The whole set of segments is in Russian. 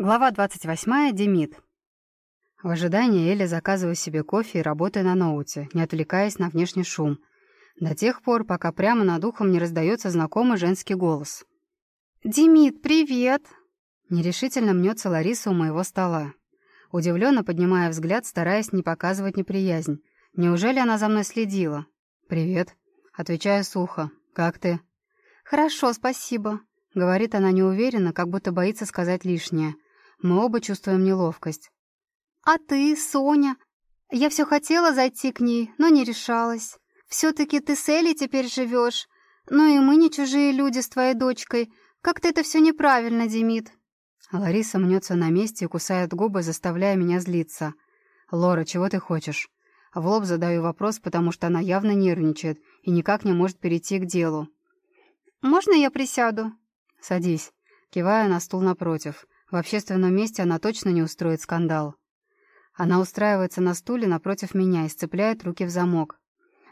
Глава 28. Демид. В ожидании Эля заказываю себе кофе и работаю на ноуте, не отвлекаясь на внешний шум. До тех пор, пока прямо над ухом не раздается знакомый женский голос. «Демид, привет!» Нерешительно мнется Лариса у моего стола. Удивленно поднимая взгляд, стараясь не показывать неприязнь. Неужели она за мной следила? «Привет», — отвечаю сухо. «Как ты?» «Хорошо, спасибо», — говорит она неуверенно, как будто боится сказать лишнее. Мы оба чувствуем неловкость. «А ты, Соня? Я все хотела зайти к ней, но не решалась. Все-таки ты с Элей теперь живешь. Ну и мы не чужие люди с твоей дочкой. Как-то это все неправильно, Демид». Лариса мнется на месте и кусает губы, заставляя меня злиться. «Лора, чего ты хочешь?» В лоб задаю вопрос, потому что она явно нервничает и никак не может перейти к делу. «Можно я присяду?» «Садись», кивая на стул напротив. В общественном месте она точно не устроит скандал. Она устраивается на стуле напротив меня и сцепляет руки в замок.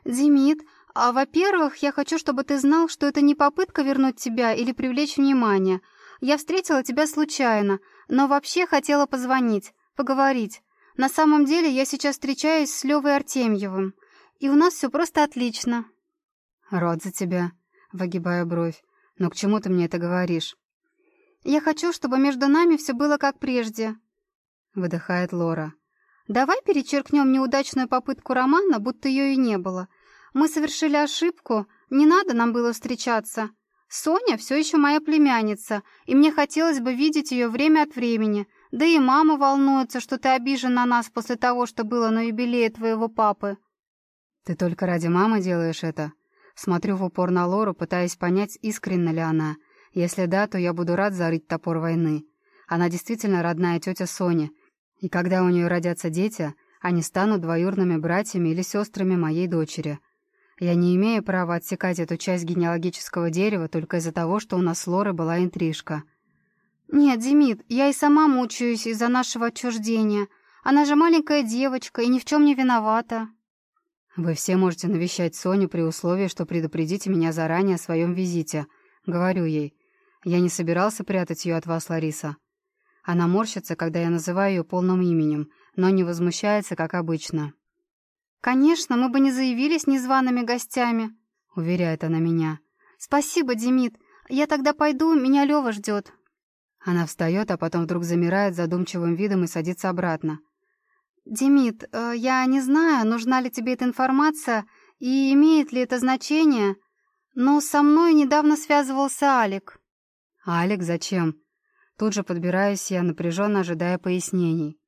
«Демид, а во-первых, я хочу, чтобы ты знал, что это не попытка вернуть тебя или привлечь внимание. Я встретила тебя случайно, но вообще хотела позвонить, поговорить. На самом деле я сейчас встречаюсь с Левой Артемьевым, и у нас все просто отлично». «Рад за тебя», — выгибая бровь. «Но к чему ты мне это говоришь?» «Я хочу, чтобы между нами все было как прежде», — выдыхает Лора. «Давай перечеркнем неудачную попытку романа, будто ее и не было. Мы совершили ошибку, не надо нам было встречаться. Соня все еще моя племянница, и мне хотелось бы видеть ее время от времени. Да и мама волнуется, что ты обижен на нас после того, что было на юбилее твоего папы». «Ты только ради мамы делаешь это?» Смотрю в упор на Лору, пытаясь понять, искренна ли она. Если да, то я буду рад зарыть топор войны. Она действительно родная тетя Соня, и когда у нее родятся дети, они станут двоюрными братьями или сестрами моей дочери. Я не имею права отсекать эту часть генеалогического дерева только из-за того, что у нас с Лорой была интрижка. «Нет, Демид, я и сама мучаюсь из-за нашего отчуждения. Она же маленькая девочка и ни в чем не виновата». «Вы все можете навещать Соню при условии, что предупредите меня заранее о своем визите», — говорю ей. Я не собирался прятать ее от вас, Лариса. Она морщится, когда я называю ее полным именем, но не возмущается, как обычно. «Конечно, мы бы не заявились незваными гостями», — уверяет она меня. «Спасибо, Демид. Я тогда пойду, меня Лева ждет». Она встает, а потом вдруг замирает задумчивым видом и садится обратно. «Демид, э, я не знаю, нужна ли тебе эта информация и имеет ли это значение, но со мной недавно связывался Алик». «А Алик зачем?» Тут же подбираюсь я, напряженно ожидая пояснений.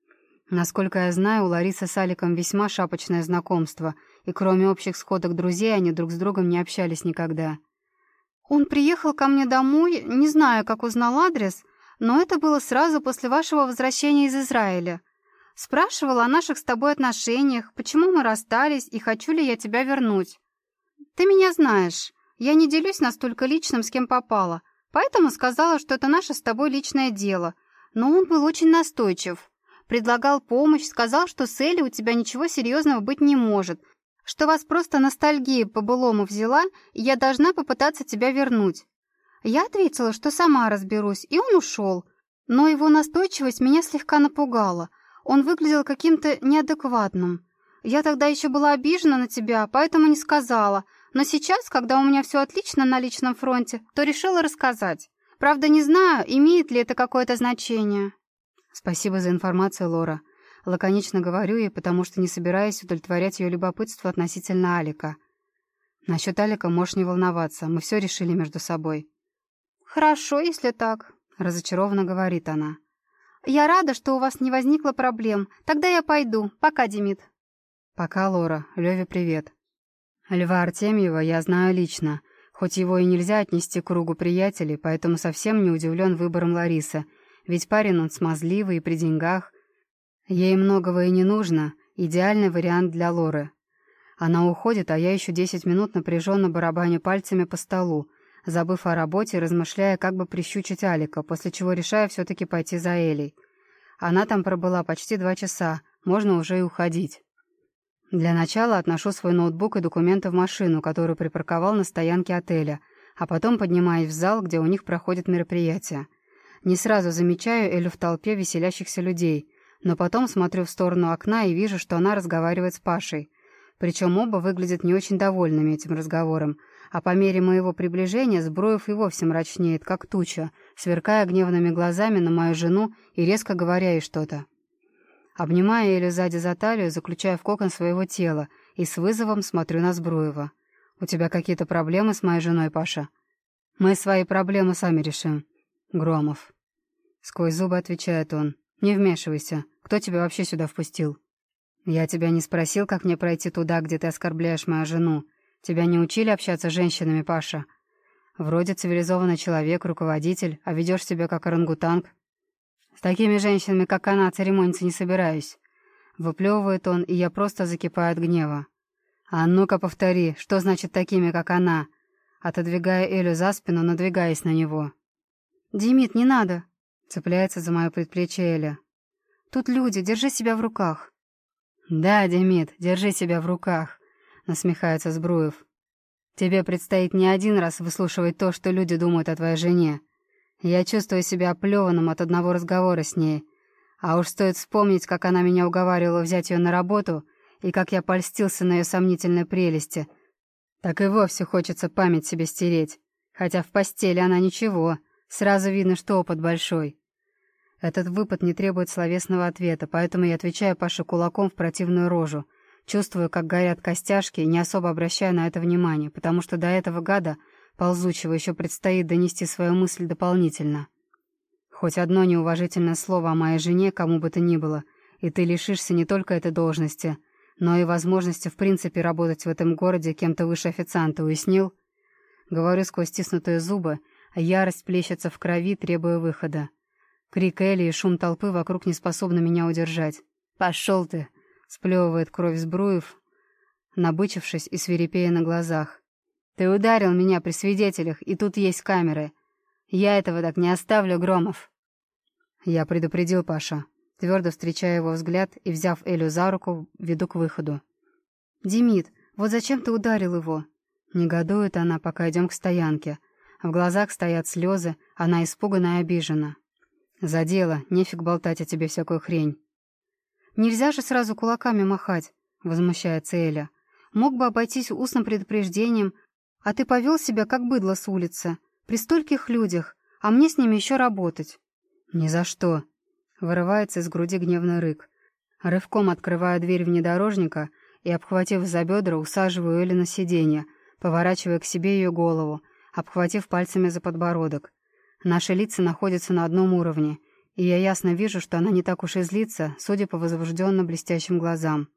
Насколько я знаю, у Ларисы с Аликом весьма шапочное знакомство, и кроме общих сходок друзей они друг с другом не общались никогда. «Он приехал ко мне домой, не знаю, как узнал адрес, но это было сразу после вашего возвращения из Израиля. Спрашивал о наших с тобой отношениях, почему мы расстались и хочу ли я тебя вернуть. Ты меня знаешь, я не делюсь настолько личным, с кем попало, Поэтому сказала, что это наше с тобой личное дело. Но он был очень настойчив. Предлагал помощь, сказал, что с Элли у тебя ничего серьезного быть не может, что вас просто ностальгия по-былому взяла, и я должна попытаться тебя вернуть. Я ответила, что сама разберусь, и он ушел. Но его настойчивость меня слегка напугала. Он выглядел каким-то неадекватным. Я тогда еще была обижена на тебя, поэтому не сказала — но сейчас, когда у меня все отлично на личном фронте, то решила рассказать. Правда, не знаю, имеет ли это какое-то значение. Спасибо за информацию, Лора. Лаконично говорю ей, потому что не собираюсь удовлетворять ее любопытство относительно Алика. Насчет Алика можешь не волноваться, мы все решили между собой. Хорошо, если так, разочарованно говорит она. Я рада, что у вас не возникло проблем. Тогда я пойду. Пока, Демид. Пока, Лора. Леве привет. Льва Артемьева я знаю лично, хоть его и нельзя отнести к кругу приятелей, поэтому совсем не удивлен выбором Ларисы, ведь парень он смазливый и при деньгах. Ей многого и не нужно, идеальный вариант для Лоры. Она уходит, а я еще десять минут напряженно барабаню пальцами по столу, забыв о работе, размышляя, как бы прищучить Алика, после чего решаю все-таки пойти за Элей. Она там пробыла почти два часа, можно уже и уходить. Для начала отношу свой ноутбук и документы в машину, которую припарковал на стоянке отеля, а потом поднимаюсь в зал, где у них проходит мероприятие. Не сразу замечаю Элю в толпе веселящихся людей, но потом смотрю в сторону окна и вижу, что она разговаривает с Пашей. Причем оба выглядят не очень довольными этим разговором, а по мере моего приближения Сброев и вовсе мрачнеет, как туча, сверкая гневными глазами на мою жену и резко говоря ей что-то. Обнимая Элю сзади за талию, заключаю в кокон своего тела и с вызовом смотрю на Сбруева. «У тебя какие-то проблемы с моей женой, Паша?» «Мы свои проблемы сами решим». «Громов». Сквозь зубы отвечает он. «Не вмешивайся. Кто тебя вообще сюда впустил?» «Я тебя не спросил, как мне пройти туда, где ты оскорбляешь мою жену. Тебя не учили общаться с женщинами, Паша? Вроде цивилизованный человек, руководитель, а ведешь себя как орангутанг. С такими женщинами, как она, церемониться не собираюсь». Выплевывает он, и я просто закипаю от гнева. «А ну-ка повтори, что значит такими, как она?» Отодвигая Элю за спину, надвигаясь на него. «Димит, не надо!» Цепляется за мое предплечье Эля. «Тут люди, держи себя в руках!» «Да, Демид, держи себя в руках», — насмехается Сбруев. «Тебе предстоит не один раз выслушивать то, что люди думают о твоей жене. Я чувствую себя оплеванным от одного разговора с ней. А уж стоит вспомнить, как она меня уговаривала взять ее на работу, и как я польстился на ее сомнительной прелести. Так и вовсе хочется память себе стереть. Хотя в постели она ничего, сразу видно, что опыт большой. Этот выпад не требует словесного ответа, поэтому я отвечаю Паше кулаком в противную рожу. Чувствую, как горят костяшки, и не особо обращаю на это внимание, потому что до этого гада, ползучего, еще предстоит донести свою мысль дополнительно. Хоть одно неуважительное слово о моей жене, кому бы то ни было, и ты лишишься не только этой должности, но и возможности в принципе работать в этом городе кем-то выше официанта, уяснил? Говорю сквозь стиснутые зубы, а ярость плещется в крови, требуя выхода. Крик Элли и шум толпы вокруг не способны меня удержать. «Пошел ты!» — сплевывает кровь Сбруев, набычившись и свирепея на глазах. «Ты ударил меня при свидетелях, и тут есть камеры. Я этого так не оставлю, Громов!» Я предупредил Паша, твердо встречая его взгляд и, взяв Элю за руку, веду к выходу. «Демид, вот зачем ты ударил его?» Негодует она, пока идем к стоянке. В глазах стоят слезы, она испугана и обижена. «За дело, нефиг болтать о тебе всякую хрень». «Нельзя же сразу кулаками махать», — возмущается Эля. «Мог бы обойтись устным предупреждением, а ты повел себя как быдло с улицы, при стольких людях, а мне с ними еще работать». «Ни за что», — вырывается из груди гневный рык. Рывком открываю дверь внедорожника и, обхватив за бедра, усаживаю Эли на сиденье, поворачивая к себе ее голову, обхватив пальцами за подбородок. Наши лица находятся на одном уровне, и я ясно вижу, что она не так уж и злится, судя по возбужденно блестящим глазам.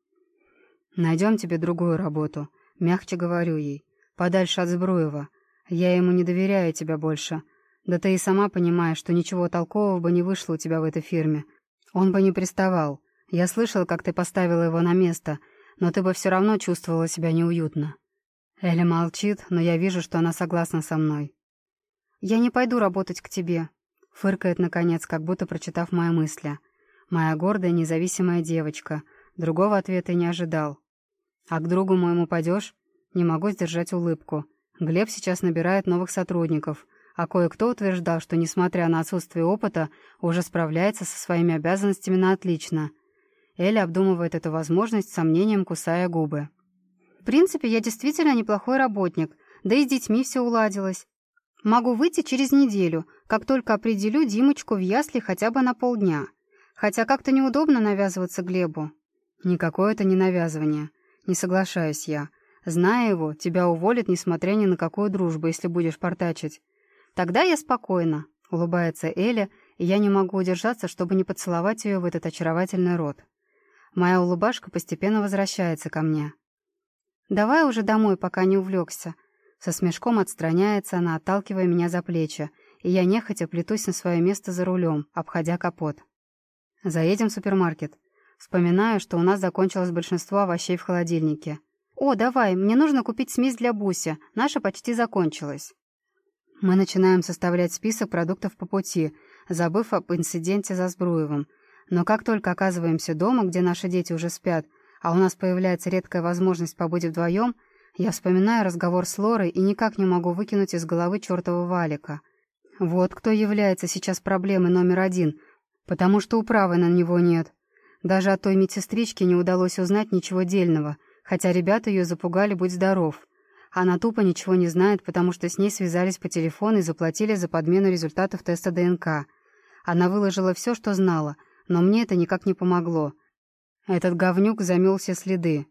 «Найдем тебе другую работу», — мягче говорю ей. «Подальше от Збруева. Я ему не доверяю тебя больше. Да ты и сама понимаешь, что ничего толкового бы не вышло у тебя в этой фирме. Он бы не приставал. Я слышал, как ты поставила его на место, но ты бы все равно чувствовала себя неуютно». Эля молчит, но я вижу, что она согласна со мной. «Я не пойду работать к тебе», — фыркает, наконец, как будто прочитав мои мысли. «Моя гордая, независимая девочка. Другого ответа и не ожидал. А к другу моему пойдешь?» Не могу сдержать улыбку. Глеб сейчас набирает новых сотрудников, а кое-кто утверждал, что, несмотря на отсутствие опыта, уже справляется со своими обязанностями на отлично. Эля обдумывает эту возможность сомнением, кусая губы. «В принципе, я действительно неплохой работник, да и с детьми все уладилось. Могу выйти через неделю, как только определю Димочку в ясли хотя бы на полдня. Хотя как-то неудобно навязываться Глебу. Никакое это не навязывание. Не соглашаюсь я. Зная его, тебя уволят, несмотря ни на какую дружбу, если будешь портачить. Тогда я спокойна, улыбается Эля, и я не могу удержаться, чтобы не поцеловать ее в этот очаровательный рот. Моя улыбашка постепенно возвращается ко мне. «Давай уже домой, пока не увлекся», со смешком отстраняется она, отталкивая меня за плечи, и я нехотя плетусь на свое место за рулем, обходя капот. Заедем в супермаркет. Вспоминаю, что у нас закончилось большинство овощей в холодильнике. «О, давай, мне нужно купить смесь для Буси, наша почти закончилась». Мы начинаем составлять список продуктов по пути, забыв об инциденте за Сбруевым. Но как только оказываемся дома, где наши дети уже спят, а у нас появляется редкая возможность побыть вдвоем — я вспоминаю разговор с Лорой и никак не могу выкинуть из головы чертова валика. Вот кто является сейчас проблемой номер один, потому что управы на него нет. Даже от той медсестрички не удалось узнать ничего дельного, хотя ребята ее запугали «Будь здоров». Она тупо ничего не знает, потому что с ней связались по телефону и заплатили за подмену результатов теста ДНК. Она выложила все, что знала, но мне это никак не помогло. Этот говнюк замел все следы.